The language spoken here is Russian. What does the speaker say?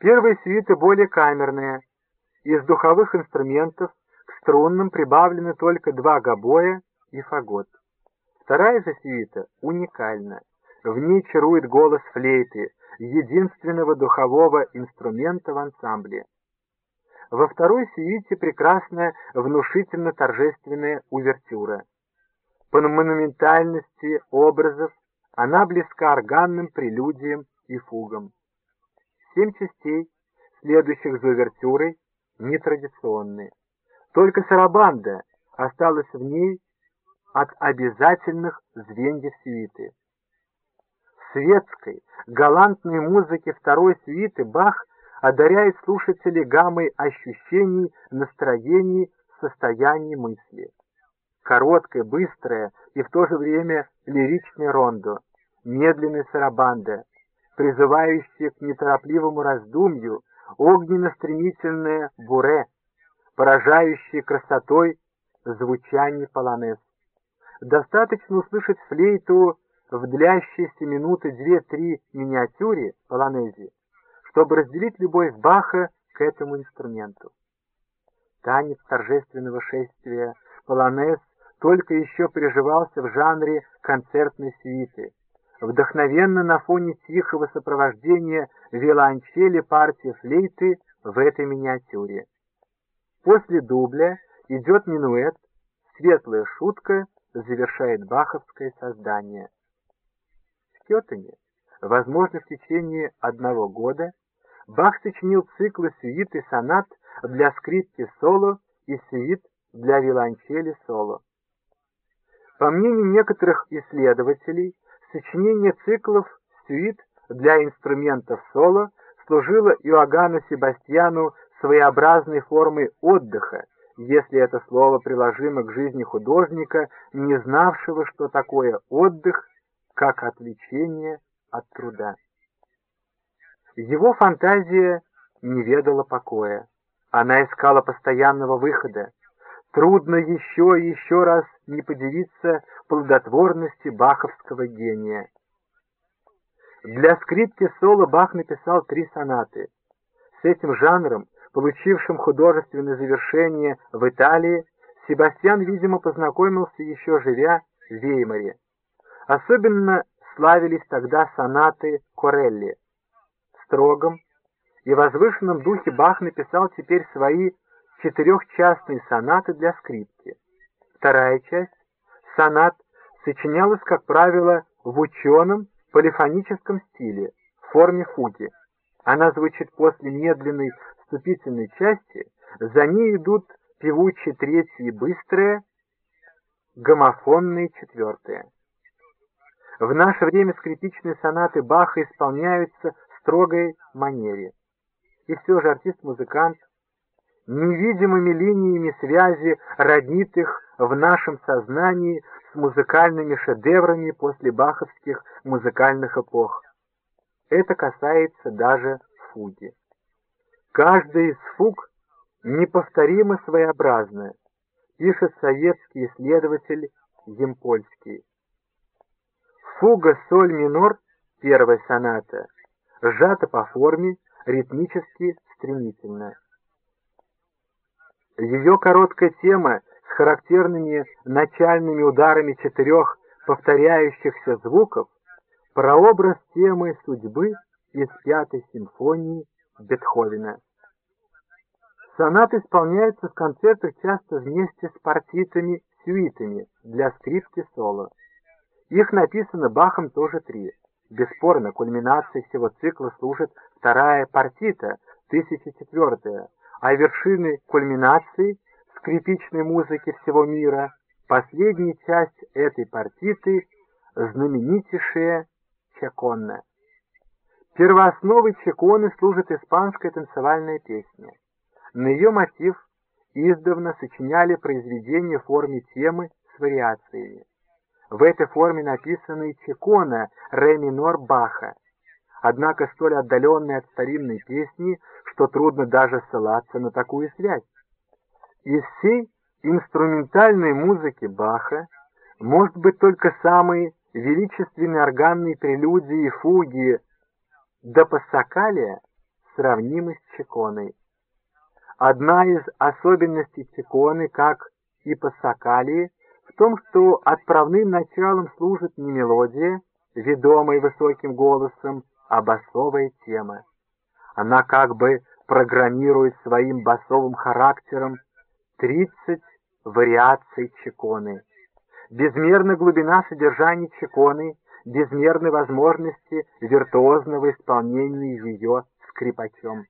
Первые сюиты более камерные. Из духовых инструментов к струнным прибавлены только два гобоя и фагот. Вторая же сюита уникальна. В ней чарует голос флейты, единственного духового инструмента в ансамбле. Во второй сюите прекрасная внушительно-торжественная увертюра. По монументальности образов она близка органным прелюдиям и фугам. Семь частей, следующих за увертюрой, нетрадиционные. Только сарабанда осталась в ней от обязательных звеньев свиты. В светской, галантной музыке второй свиты Бах одаряет слушателей гаммой ощущений, настроений, состояний мысли. Короткое, быстрое и в то же время лиричное рондо, медленная сарабанда, призывающие к неторопливому раздумью, огненно-стремительное буре, поражающее красотой звучание полонез. Достаточно услышать флейту в длящейся минуты две-три миниатюре полонези, чтобы разделить любовь Баха к этому инструменту. Танец торжественного шествия полонез только еще переживался в жанре концертной сюиты, вдохновенно на фоне тихого сопровождения виолончели партии флейты в этой миниатюре. После дубля идет минуэт, светлая шутка завершает баховское создание. В Кетане, возможно, в течение одного года, Бах сочинил циклы сюит и сонат для скрипки соло и сюит для виолончели соло. По мнению некоторых исследователей, Сочинение циклов «Сюит» для инструментов соло служило Иоганну Себастьяну своеобразной формой отдыха, если это слово приложимо к жизни художника, не знавшего, что такое отдых, как отвлечение от труда. Его фантазия не ведала покоя. Она искала постоянного выхода. Трудно еще и еще раз не подивиться плодотворности баховского гения. Для скрипки соло Бах написал три сонаты. С этим жанром, получившим художественное завершение в Италии, Себастьян, видимо, познакомился еще живя в Веймаре. Особенно славились тогда сонаты Корелли. В строгом и возвышенном духе Бах написал теперь свои четырехчастные сонаты для скрипки. Вторая часть, сонат, сочинялась, как правило, в ученом полифоническом стиле, в форме фуги. Она звучит после медленной вступительной части, за ней идут певучие третья и быстрая, гомофонные четвертые. В наше время скрипичные сонаты Баха исполняются в строгой манере. И все же артист-музыкант невидимыми линиями связи роднит их в нашем сознании с музыкальными шедеврами после баховских музыкальных эпох. Это касается даже фуги. Каждая из фуг неповторимо своеобразная, пишет советский исследователь Емпольский. Фуга соль минор, первая соната, сжата по форме, ритмически стремительная. Ее короткая тема характерными начальными ударами четырех повторяющихся звуков прообраз темы судьбы из пятой симфонии Бетховена. Сонаты исполняются в концертах часто вместе с партитами-сюитами для скрипки соло. Их написано Бахом тоже три. Бесспорно, кульминацией всего цикла служит вторая партита, 1004 а вершины кульминации скрипичной музыки всего мира, последняя часть этой партиты — знаменитейшая чеконна. Первоосновой чеконы служит испанская танцевальная песня. На ее мотив издавна сочиняли произведения в форме темы с вариациями. В этой форме написана и чекона ре минор Баха, однако столь отдаленная от старинной песни, что трудно даже ссылаться на такую связь. Из всей инструментальной музыки Баха может быть только самые величественные органные прелюдии и фуги до Пассакалия сравнимы с чеконой. Одна из особенностей чеконы, как и по сакалии, в том, что отправным началом служит не мелодия, ведомая высоким голосом, а басовая тема. Она как бы программирует своим басовым характером 30 вариаций чеконы. Безмерна глубина содержания чеконы, безмерны возможности виртуозного исполнения ее скрипачом.